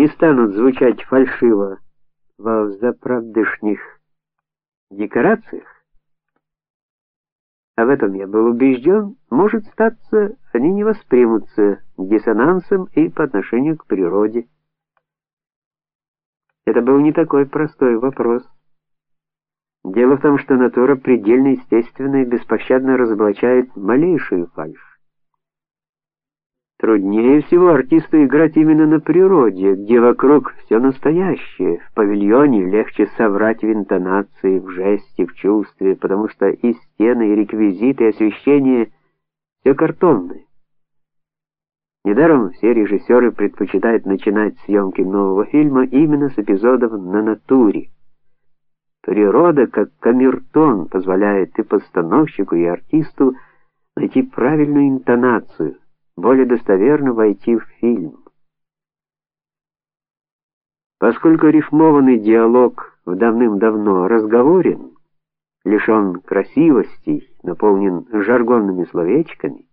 не станут звучать фальшиво во заправдышних декорациях, а в этом я был убежден, может статься, они не воспримутся диссонансом и по отношению к природе. Это был не такой простой вопрос. Дело в том, что натура предельно естественна и беспощадно разоблачает малейшую фальшь. Труднее всего артисту играть именно на природе, где вокруг все настоящее. В павильоне легче соврать в интонации, в жесте, в чувстве, потому что и стены, и реквизиты, и освещение все картонное. Недаром все режиссеры предпочитают начинать съемки нового фильма именно с эпизодов на натуре. Природа, как камертон, позволяет и постановщику, и артисту найти правильную интонацию более достоверно войти в фильм. Поскольку рифмованный диалог в давным-давно разговорен, лишен красивостей, наполнен жаргонными словечками,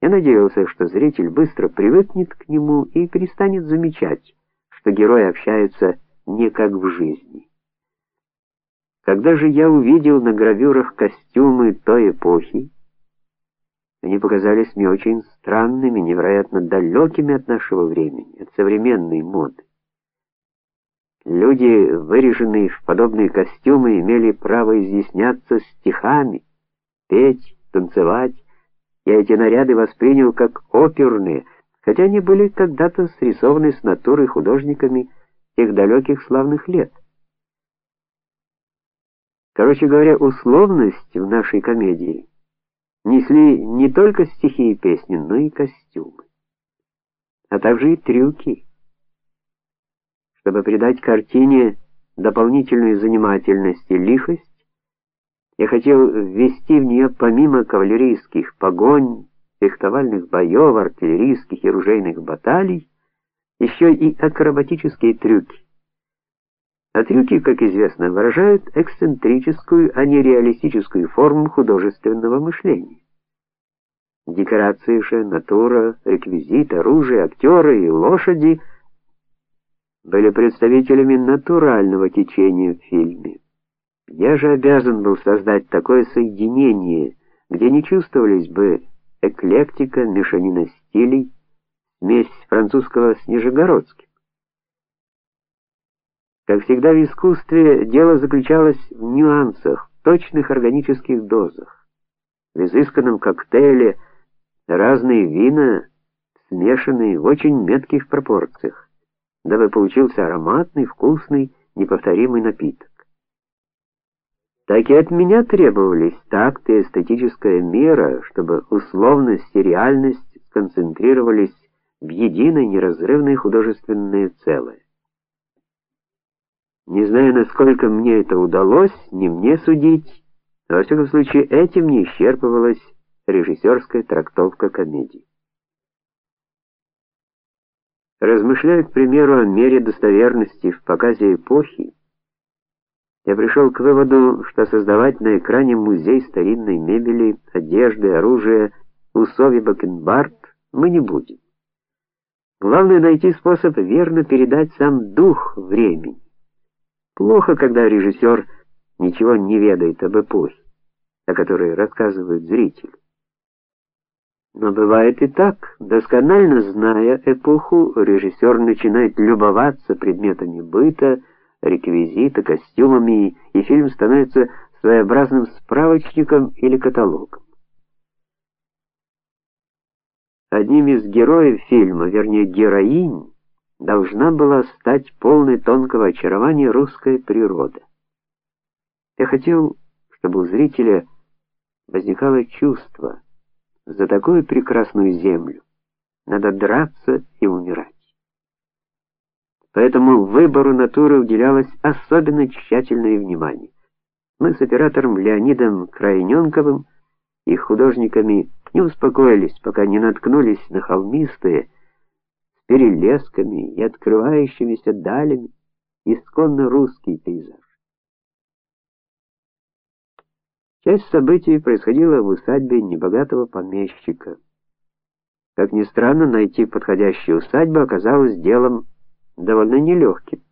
я надеялся, что зритель быстро привыкнет к нему и перестанет замечать, что герои общаются не как в жизни. Когда же я увидел на гравюрах костюмы той эпохи, они показались мне очень странными, невероятно далекими от нашего времени, от современной моды. Люди, выреженные в подобные костюмы, имели право изъясняться стихами, петь, танцевать. Я эти наряды воспринял как оперные, хотя они были когда-то срисованы с натуры художниками тех далеких славных лет. Короче говоря, условность в нашей комедии несли не только стихи и песни, но и костюмы, а также и трюки. Чтобы придать картине дополнительную занимательность и лихость, я хотел ввести в нее помимо кавалерийских погонь, фехтовальных боев, артиллерийских и ружейных баталий, еще и акробатические трюки. А трюки, как известно, выражают эксцентрическую, а не реалистическую форму художественного мышления. Декорации же, натура, реквизит, оружие, актеры и лошади были представителями натурального течения в фильме. Я же обязан был создать такое соединение, где не чувствовались бы эклектика, мешанина стилей, смесь французского с нижегородским. Как всегда в искусстве, дело заключалось в нюансах, точных органических дозах. В изысканном коктейле разные вина, смешанные в очень метких пропорциях, дабы получился ароматный, вкусный, неповторимый напиток. Так и от меня требовались такт и эстетическая мера, чтобы условность и реальность сконцентрировались в единое неразрывное художественное целое. Не знаю, насколько мне это удалось, не мне судить, но во всяком случае этим не исчерпывалась режиссерская трактовка комедии. Размышляя, к примеру, о мере достоверности в показе эпохи, я пришел к выводу, что создавать на экране музей старинной мебели, одежды, оружия, усов бакенбард мы не будем. Главное найти способ верно передать сам дух времени. Плохо, когда режиссер ничего не ведает об эпохе, о которой рассказывает зритель. Но бывает и так, досконально зная эпоху, режиссер начинает любоваться предметами быта, реквизита, костюмами, и фильм становится своеобразным справочником или каталогом. Одним из героев фильма, вернее, героинь, должна была стать полной тонкого очарования русская природа. Я хотел, чтобы у зрителя возникало чувство за такую прекрасную землю надо драться и умирать. Поэтому выбору натуры уделялось особенно тщательное внимание. Мы с оператором Леонидом Крайненковым и художниками не успокоились, пока не наткнулись на холмистые перелесками и открывающимися далями исконно русский пейзаж. Часть событий происходила в усадьбе небогатого помещика. Как ни странно, найти подходящую усадьбу оказалось делом довольно нелегким.